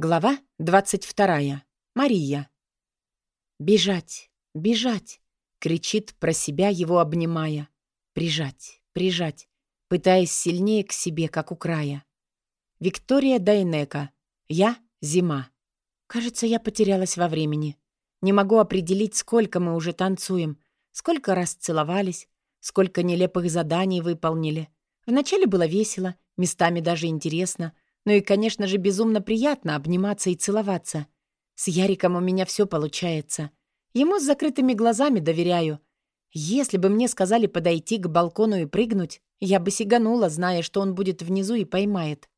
Глава 22. Мария. «Бежать, бежать!» — кричит про себя, его обнимая. «Прижать, прижать!» пытаясь сильнее к себе, как у края. Виктория Дайнека. Я — зима. Кажется, я потерялась во времени. Не могу определить, сколько мы уже танцуем, сколько раз целовались, сколько нелепых заданий выполнили. Вначале было весело, местами даже интересно — ну и, конечно же, безумно приятно обниматься и целоваться. С Яриком у меня все получается. Ему с закрытыми глазами доверяю. Если бы мне сказали подойти к балкону и прыгнуть, я бы сиганула, зная, что он будет внизу и поймает.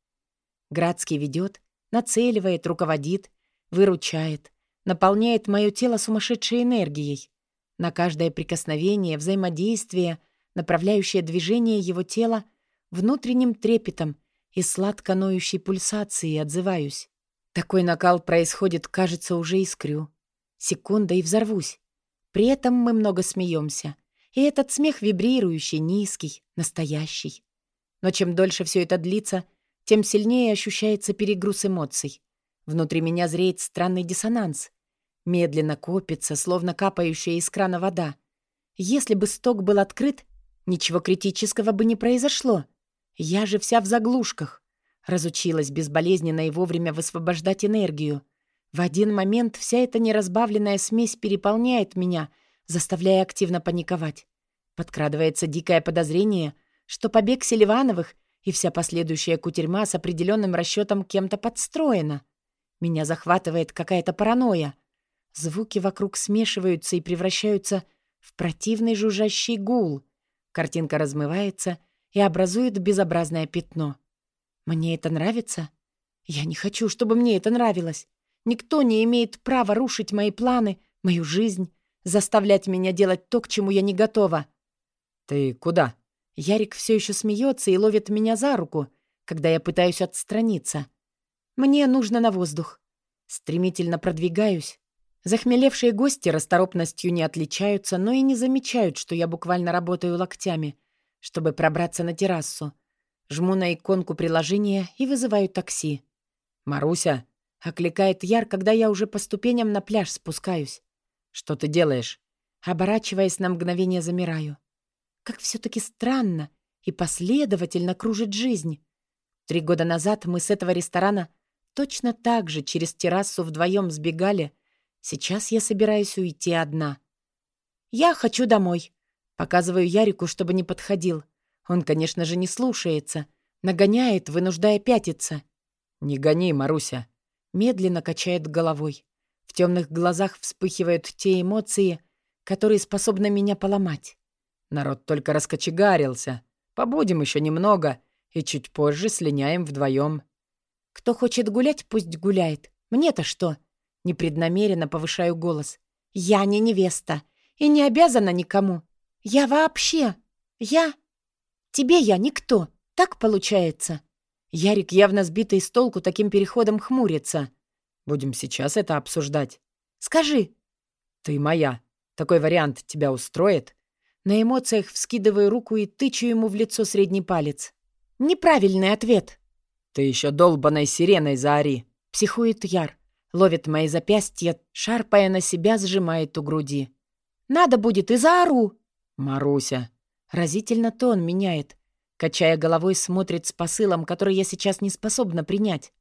Градский ведет, нацеливает, руководит, выручает, наполняет мое тело сумасшедшей энергией. На каждое прикосновение, взаимодействие, направляющее движение его тела внутренним трепетом и сладко ноющей пульсацией отзываюсь. Такой накал происходит, кажется, уже искрю. Секунда и взорвусь. При этом мы много смеемся. И этот смех вибрирующий, низкий, настоящий. Но чем дольше все это длится, тем сильнее ощущается перегруз эмоций. Внутри меня зреет странный диссонанс. Медленно копится, словно капающая из крана вода. Если бы сток был открыт, ничего критического бы не произошло. Я же вся в заглушках. Разучилась безболезненно и вовремя высвобождать энергию. В один момент вся эта неразбавленная смесь переполняет меня, заставляя активно паниковать. Подкрадывается дикое подозрение, что побег Селивановых и вся последующая кутерьма с определенным расчетом кем-то подстроена. Меня захватывает какая-то паранойя. Звуки вокруг смешиваются и превращаются в противный жужжащий гул. Картинка размывается — и образует безобразное пятно. Мне это нравится? Я не хочу, чтобы мне это нравилось. Никто не имеет права рушить мои планы, мою жизнь, заставлять меня делать то, к чему я не готова. «Ты куда?» Ярик все еще смеется и ловит меня за руку, когда я пытаюсь отстраниться. Мне нужно на воздух. Стремительно продвигаюсь. Захмелевшие гости расторопностью не отличаются, но и не замечают, что я буквально работаю локтями — чтобы пробраться на террасу. Жму на иконку приложения и вызываю такси. «Маруся!» — окликает Яр, когда я уже по ступеням на пляж спускаюсь. «Что ты делаешь?» Оборачиваясь на мгновение, замираю. Как все-таки странно и последовательно кружит жизнь. Три года назад мы с этого ресторана точно так же через террасу вдвоем сбегали. Сейчас я собираюсь уйти одна. «Я хочу домой», Показываю Ярику, чтобы не подходил. Он, конечно же, не слушается. Нагоняет, вынуждая пятиться. «Не гони, Маруся!» Медленно качает головой. В темных глазах вспыхивают те эмоции, которые способны меня поломать. Народ только раскочегарился. Побудем еще немного, и чуть позже слиняем вдвоем. Кто хочет гулять, пусть гуляет. Мне-то что? Непреднамеренно повышаю голос. Я не невеста и не обязана никому. «Я вообще... Я... Тебе я никто. Так получается?» Ярик, явно сбитый с толку, таким переходом хмурится. «Будем сейчас это обсуждать». «Скажи». «Ты моя. Такой вариант тебя устроит?» На эмоциях вскидываю руку и тычу ему в лицо средний палец. «Неправильный ответ». «Ты еще долбаной сиреной заори», — психует Яр. Ловит мои запястья, шарпая на себя, сжимает у груди. «Надо будет и заору!» «Маруся!» Разительно тон меняет. Качая головой, смотрит с посылом, который я сейчас не способна принять.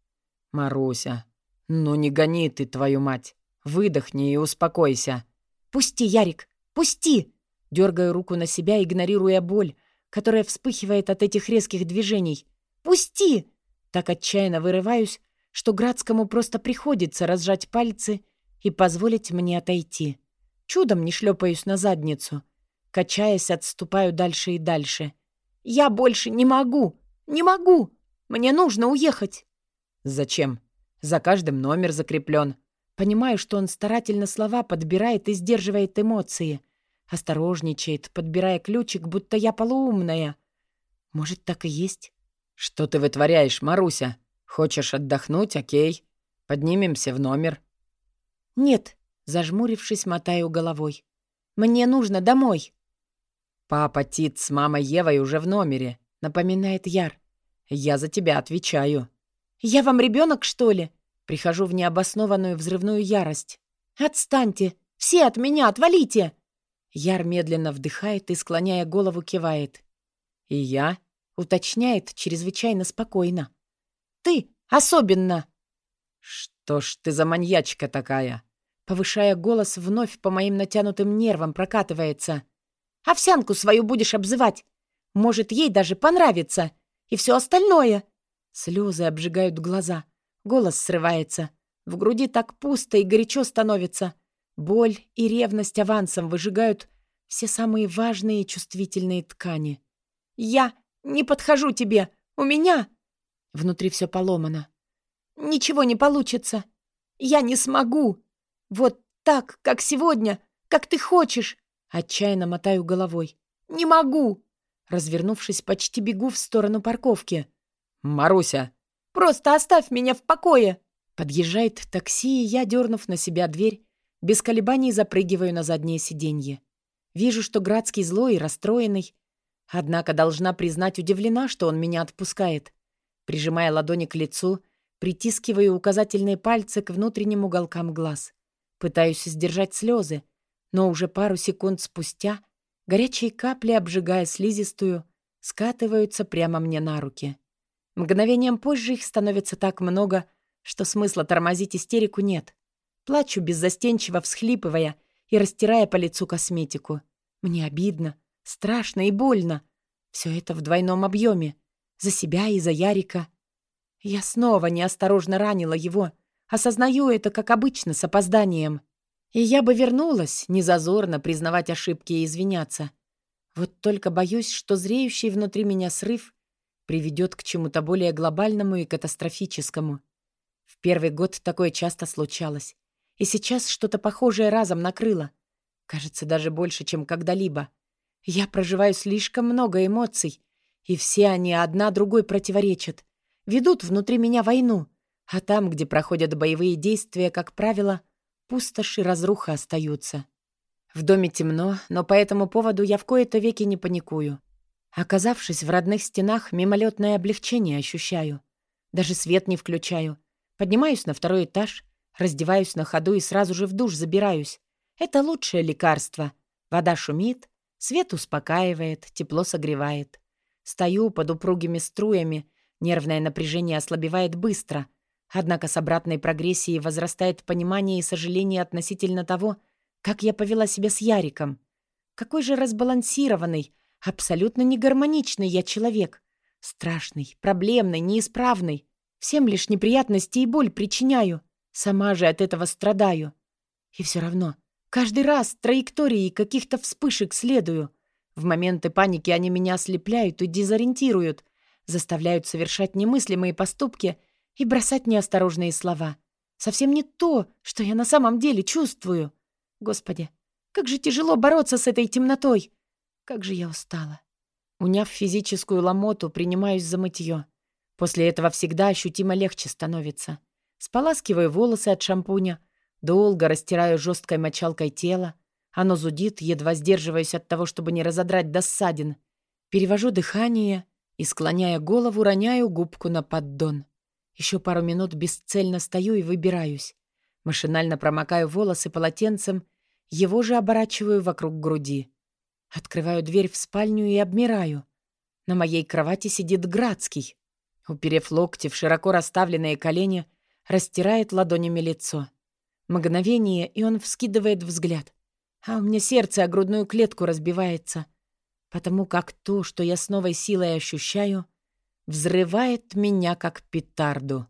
«Маруся, ну не гони ты, твою мать! Выдохни и успокойся!» «Пусти, Ярик, пусти!» Дергаю руку на себя, игнорируя боль, которая вспыхивает от этих резких движений. «Пусти!» Так отчаянно вырываюсь, что Градскому просто приходится разжать пальцы и позволить мне отойти. Чудом не шлепаюсь на задницу. Качаясь, отступаю дальше и дальше. «Я больше не могу! Не могу! Мне нужно уехать!» «Зачем? За каждым номер закреплен. Понимаю, что он старательно слова подбирает и сдерживает эмоции. Осторожничает, подбирая ключик, будто я полуумная. Может, так и есть? «Что ты вытворяешь, Маруся? Хочешь отдохнуть? Окей. Поднимемся в номер». «Нет», — зажмурившись, мотаю головой. «Мне нужно домой». «Папа Тит с мамой Евой уже в номере», — напоминает Яр. «Я за тебя отвечаю». «Я вам ребенок, что ли?» Прихожу в необоснованную взрывную ярость. «Отстаньте! Все от меня! Отвалите!» Яр медленно вдыхает и, склоняя голову, кивает. «И я?» — уточняет чрезвычайно спокойно. «Ты особенно!» «Что ж ты за маньячка такая?» Повышая голос, вновь по моим натянутым нервам прокатывается. «Овсянку свою будешь обзывать! Может, ей даже понравится! И все остальное!» Слезы обжигают глаза. Голос срывается. В груди так пусто и горячо становится. Боль и ревность авансом выжигают все самые важные и чувствительные ткани. «Я не подхожу тебе! У меня...» Внутри все поломано. «Ничего не получится! Я не смогу!» «Вот так, как сегодня, как ты хочешь!» Отчаянно мотаю головой. «Не могу!» Развернувшись, почти бегу в сторону парковки. «Маруся!» «Просто оставь меня в покое!» Подъезжает такси, и я, дернув на себя дверь, без колебаний запрыгиваю на заднее сиденье. Вижу, что Градский злой и расстроенный. Однако должна признать, удивлена, что он меня отпускает. Прижимая ладони к лицу, притискиваю указательные пальцы к внутренним уголкам глаз. Пытаюсь сдержать слезы, но уже пару секунд спустя горячие капли, обжигая слизистую, скатываются прямо мне на руки. Мгновением позже их становится так много, что смысла тормозить истерику нет. Плачу беззастенчиво, всхлипывая и растирая по лицу косметику. Мне обидно, страшно и больно. Все это в двойном объеме. За себя и за Ярика. Я снова неосторожно ранила его, Осознаю это, как обычно, с опозданием. И я бы вернулась, незазорно признавать ошибки и извиняться. Вот только боюсь, что зреющий внутри меня срыв приведет к чему-то более глобальному и катастрофическому. В первый год такое часто случалось. И сейчас что-то похожее разом накрыло. Кажется, даже больше, чем когда-либо. Я проживаю слишком много эмоций, и все они одна другой противоречат. Ведут внутри меня войну — а там, где проходят боевые действия, как правило, пустошь и разруха остаются. В доме темно, но по этому поводу я в кои-то веки не паникую. Оказавшись в родных стенах, мимолетное облегчение ощущаю. Даже свет не включаю. Поднимаюсь на второй этаж, раздеваюсь на ходу и сразу же в душ забираюсь. Это лучшее лекарство. Вода шумит, свет успокаивает, тепло согревает. Стою под упругими струями, нервное напряжение ослабевает быстро — Однако с обратной прогрессией возрастает понимание и сожаление относительно того, как я повела себя с Яриком. Какой же разбалансированный, абсолютно негармоничный я человек. Страшный, проблемный, неисправный. Всем лишь неприятности и боль причиняю. Сама же от этого страдаю. И все равно, каждый раз траектории каких-то вспышек следую. В моменты паники они меня ослепляют и дезориентируют, заставляют совершать немыслимые поступки — и бросать неосторожные слова. Совсем не то, что я на самом деле чувствую. Господи, как же тяжело бороться с этой темнотой. Как же я устала. Уняв физическую ломоту, принимаюсь за мытье. После этого всегда ощутимо легче становится. Споласкиваю волосы от шампуня, долго растираю жесткой мочалкой тело. Оно зудит, едва сдерживаясь от того, чтобы не разодрать до. Перевожу дыхание и, склоняя голову, роняю губку на поддон. Еще пару минут бесцельно стою и выбираюсь. Машинально промокаю волосы полотенцем, его же оборачиваю вокруг груди. Открываю дверь в спальню и обмираю. На моей кровати сидит Градский. Уперев локти в широко расставленные колени, растирает ладонями лицо. Мгновение, и он вскидывает взгляд. А у меня сердце о грудную клетку разбивается, потому как то, что я с новой силой ощущаю — взрывает меня как петарду.